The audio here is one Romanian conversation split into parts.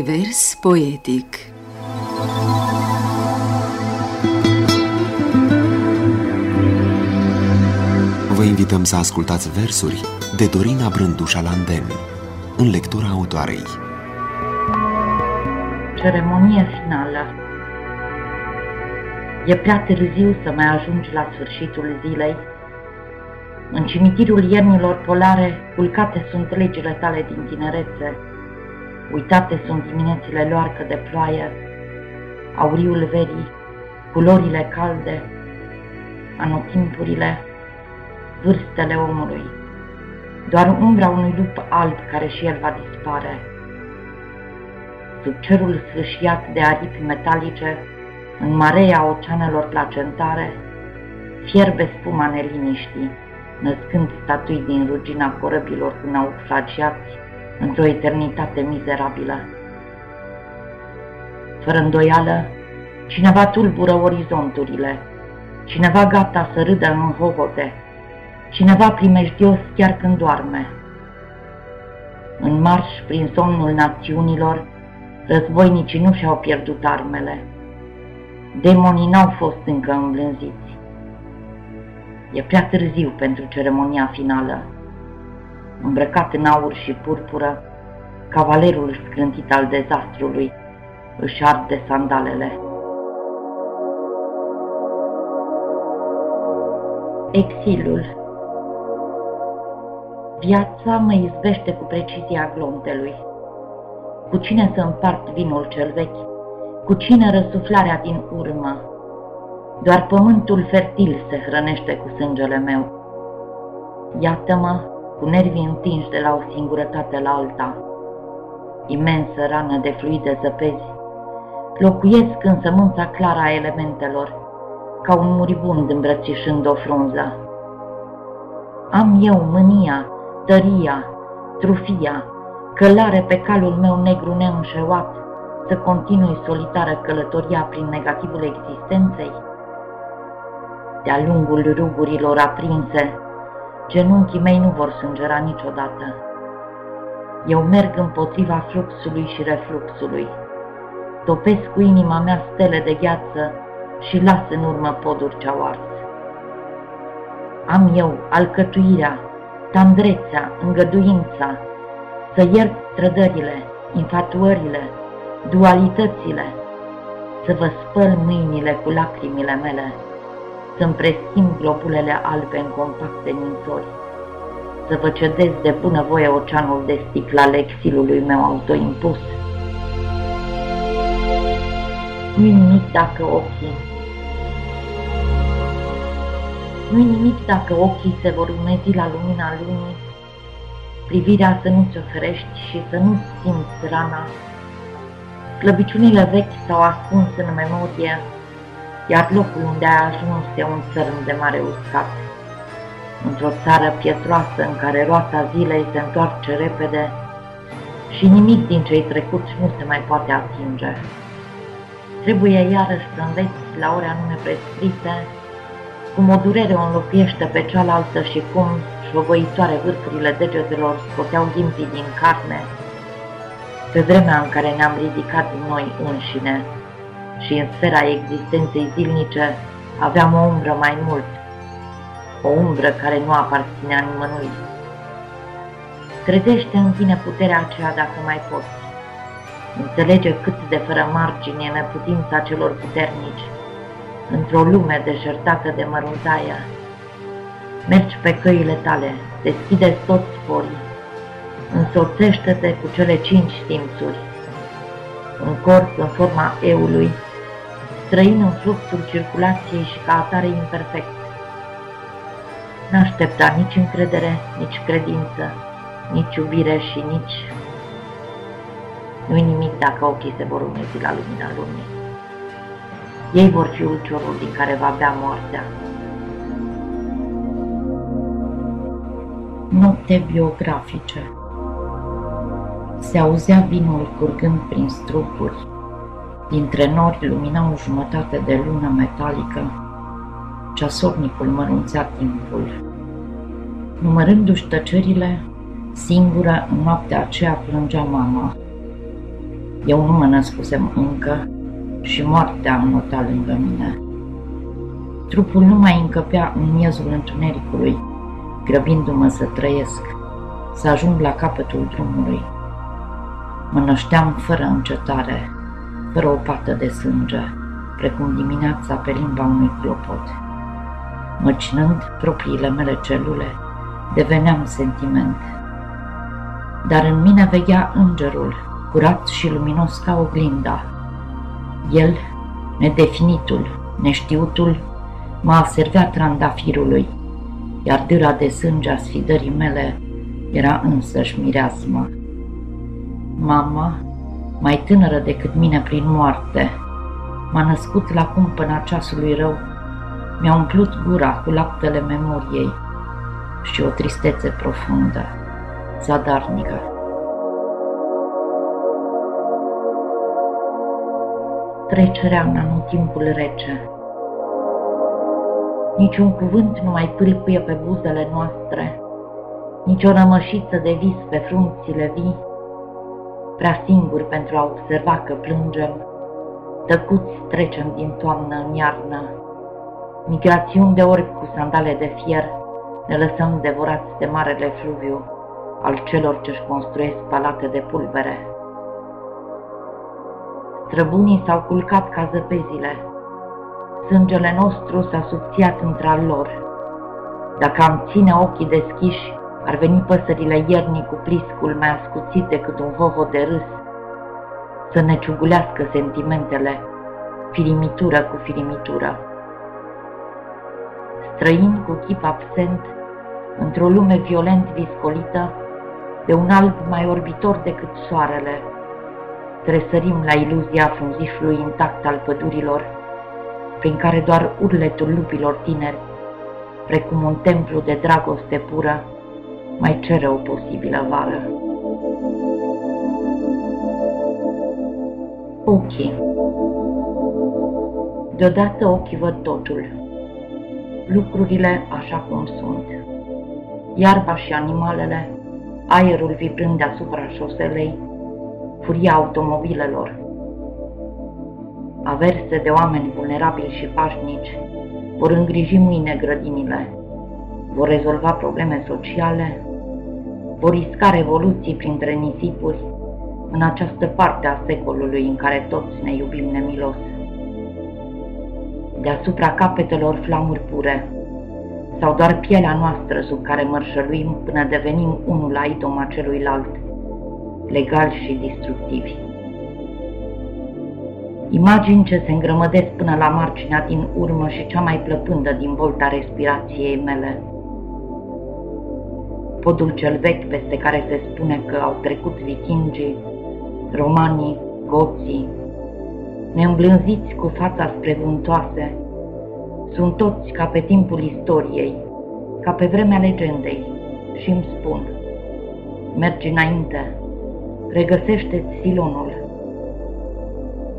Univers poetic Vă invităm să ascultați versuri de Dorina Brândușa Landem, în lectura autoarei. Ceremonie finală E prea târziu să mai ajungi la sfârșitul zilei. În cimitirul iernilor polare, culcate sunt legile tale din tinerețe, Uitate sunt diminețile loarcă de ploaie, auriul verii, culorile calde, anotimpurile, vârstele omului, doar umbra unui lup alb care și el va dispare. Sub cerul sfâșiat de aripi metalice, în marea oceanelor placentare, fierbe spuma neliniștii, născând statui din rugina corăbilor cu naufragiați într-o eternitate mizerabilă. Fără îndoială, cineva tulbură orizonturile, cineva gata să râdă în hohote, cineva primejdios chiar când doarme. În marș prin somnul națiunilor, războinicii nu și-au pierdut armele. Demonii n-au fost încă îmblânziți. E prea târziu pentru ceremonia finală îmbrăcat în aur și purpură, cavalerul scrântit al dezastrului își arde sandalele. Exilul Viața mă izbește cu precizia glontelui. Cu cine să împart vinul cel vechi? Cu cine răsuflarea din urmă? Doar pământul fertil se hrănește cu sângele meu. Iată-mă cu nervii întinși de la o singurătate la alta. Imensă rană de fluide zăpezi, locuiesc în sămânța clară a elementelor, ca un muribund îmbrățișând o frunză. Am eu mânia, tăria, trufia, călare pe calul meu negru neînșeuat, să continui solitară călătoria prin negativul existenței? De-a lungul rugurilor aprinse, Genunchii mei nu vor sângera niciodată. Eu merg împotriva fluxului și refluxului. Topesc cu inima mea stele de gheață și las în urmă poduri ce-au ars. Am eu alcătuirea, tandrețea, îngăduința, să iert trădările, infatuările, dualitățile, să vă spăl mâinile cu lacrimile mele, să-mi preschimb globulele albe în compacte ninsori, să vă cedez de voie oceanul de sticla al exilului meu autoimpus. Nu-i nimic dacă ochii nu-i nimic dacă ochii se vor umezi la lumina lumii, privirea să nu-ți oferești și să nu simți rana. Slăbiciunile vechi s-au ascuns în memorie, iar locul unde ai ajuns e un țărm de mare uscat. Într-o țară pietroasă în care roata zilei se întoarce repede și nimic din cei trecuți nu se mai poate atinge. Trebuie iarăși să înveți la ore anume prescrise cum o durere o înlocuiește pe cealaltă și cum, șovăitoare vârfurile degetelor scoteau ghimpii din carne, pe vremea în care ne-am ridicat din noi înșine și în sfera existenței zilnice aveam o umbră mai mult, o umbră care nu aparținea nimănui. Trezește în tine puterea aceea dacă mai poți. Înțelege cât de fără margini e neputința celor puternici într-o lume deșertată de măruntaia. Mergi pe căile tale, deschide toți sporii, însoțește-te cu cele cinci simțuri, un corp în forma eului, străin în fluxul circulației și ca atare imperfect. N-aștepta nici încredere, nici credință, nici iubire și nici... Nu-i nimic dacă ochii se vor umezi la lumina lumii. Ei vor fi ulciorul din care va bea moartea. Note biografice Se auzea vinul curgând prin strupuri, Dintre nori lumina o jumătate de lună metalică. Ceasornicul mărunțea timpul. Numărându-și tăcerile, singură în noaptea aceea plângea mama. Eu nu mă născusem încă și moartea am notat lângă mine. Trupul nu mai încăpea în miezul întunericului, grăbindu-mă să trăiesc, să ajung la capătul drumului. Mă nășteam fără încetare, fără o pată de sânge, precum dimineața pe limba unui clopot. Măcinând propriile mele celule, deveneam sentiment. Dar în mine veghea îngerul, curat și luminos ca oglinda. El, nedefinitul, neștiutul, mă aservea trandafirului, iar dâra de sânge a sfidării mele era însăși mireasmă. Mama, mai tânără decât mine prin moarte, m-a născut la cumpăna ceasului rău, mi-a umplut gura cu laptele memoriei și o tristețe profundă, zadarnică. Trecerea în anotimpul rece. Niciun cuvânt nu mai pâlpâie pe buzele noastre, nici o rămășiță de vis pe frunțile vii, prea singuri pentru a observa că plângem, tăcuți trecem din toamnă în iarnă, migrațiuni de ori cu sandale de fier, ne lăsăm devorați de marele fluviu al celor ce-și construiesc palate de pulbere. Străbunii s-au culcat ca zăpezile, sângele nostru s-a subțiat între al lor. Dacă am ține ochii deschiși, ar veni păsările iernii cu pliscul mai ascuțit decât un vovo de râs, să ne ciugulească sentimentele, firimitură cu firimitură. Străin cu chip absent, într-o lume violent viscolită, de un alb mai orbitor decât soarele, tresărim la iluzia frunzișului intact al pădurilor, prin care doar urletul lupilor tineri, precum un templu de dragoste pură, mai cere o posibilă vară. Ochii. Deodată ochii văd totul, lucrurile așa cum sunt, iarba și animalele, aerul vibrând deasupra șoselei, furia automobilelor, averse de oameni vulnerabili și pașnici, vor îngriji mâine grădinile, vor rezolva probleme sociale, vor risca revoluții printre nisipuri în această parte a secolului în care toți ne iubim nemilos. Deasupra capetelor flamuri pure, sau doar pielea noastră sub care mărșăluim până devenim unul la idoma celuilalt, legal și destructivi. Imagini ce se îngrămădesc până la marginea din urmă și cea mai plăpândă din volta respirației mele – podul cel vechi peste care se spune că au trecut vikingii, romanii, goții, neîmblânziți cu fața spre vântoase, sunt toți ca pe timpul istoriei, ca pe vremea legendei și îmi spun, mergi înainte, regăsește-ți silonul.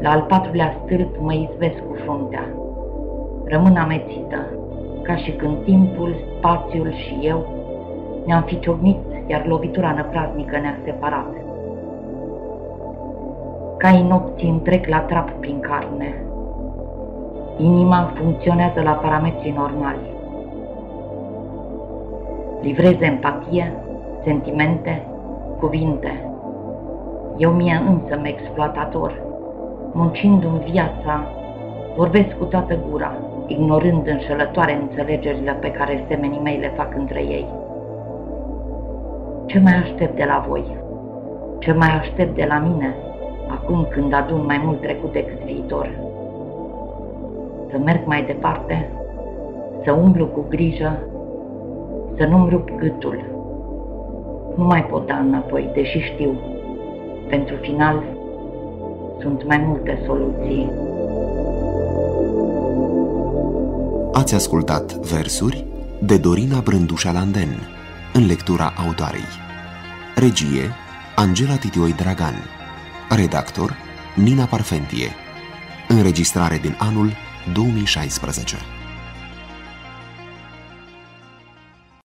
La al patrulea stâlp mă izvesc cu fruntea, rămân amețită, ca și când timpul, spațiul și eu ne-am fi ciocnit, iar lovitura năpraznică ne-a separat. Caii nopții întrec la trap prin carne. Inima funcționează la parametrii normali. Livrez empatie, sentimente, cuvinte. Eu mie însă mă exploatator, muncind-mi viața, vorbesc cu toată gura, ignorând înșelătoare înțelegerile pe care semenii mei le fac între ei. Ce mai aștept de la voi? Ce mai aștept de la mine, acum când adun mai mult trecut decât viitor? Să merg mai departe, să umblu cu grijă, să nu-mi rup gâtul. Nu mai pot da înapoi, deși știu, pentru final sunt mai multe soluții. Ați ascultat versuri de Dorina Brândușa Landen în lectura autoarei. Regie Angela Titioi Dragan. Redactor Nina Parfentie. Înregistrare din anul 2016